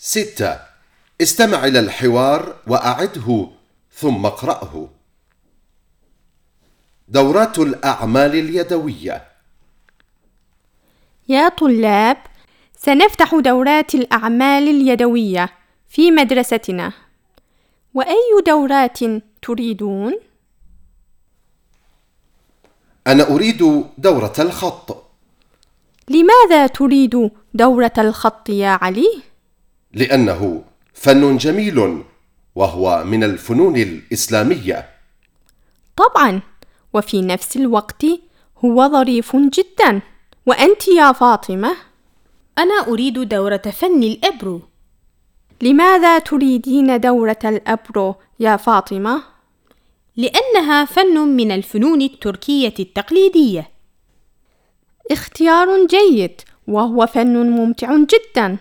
ستة. استمع إلى الحوار وأعده ثم اقرأه. دورات الأعمال اليدوية. يا طلاب سنفتح دورات الأعمال اليدوية في مدرستنا. وأي دورات تريدون؟ أنا أريد دورة الخط. لماذا تريد دورة الخط يا علي؟ لأنه فن جميل وهو من الفنون الإسلامية. طبعا وفي نفس الوقت هو ظريف جدا. وأنت يا فاطمة؟ أنا أريد دورة فن الإبرو. لماذا تريدين دورة الأبرو يا فاطمة؟ لأنها فن من الفنون التركية التقليدية. اختيار جيد وهو فن ممتع جدا.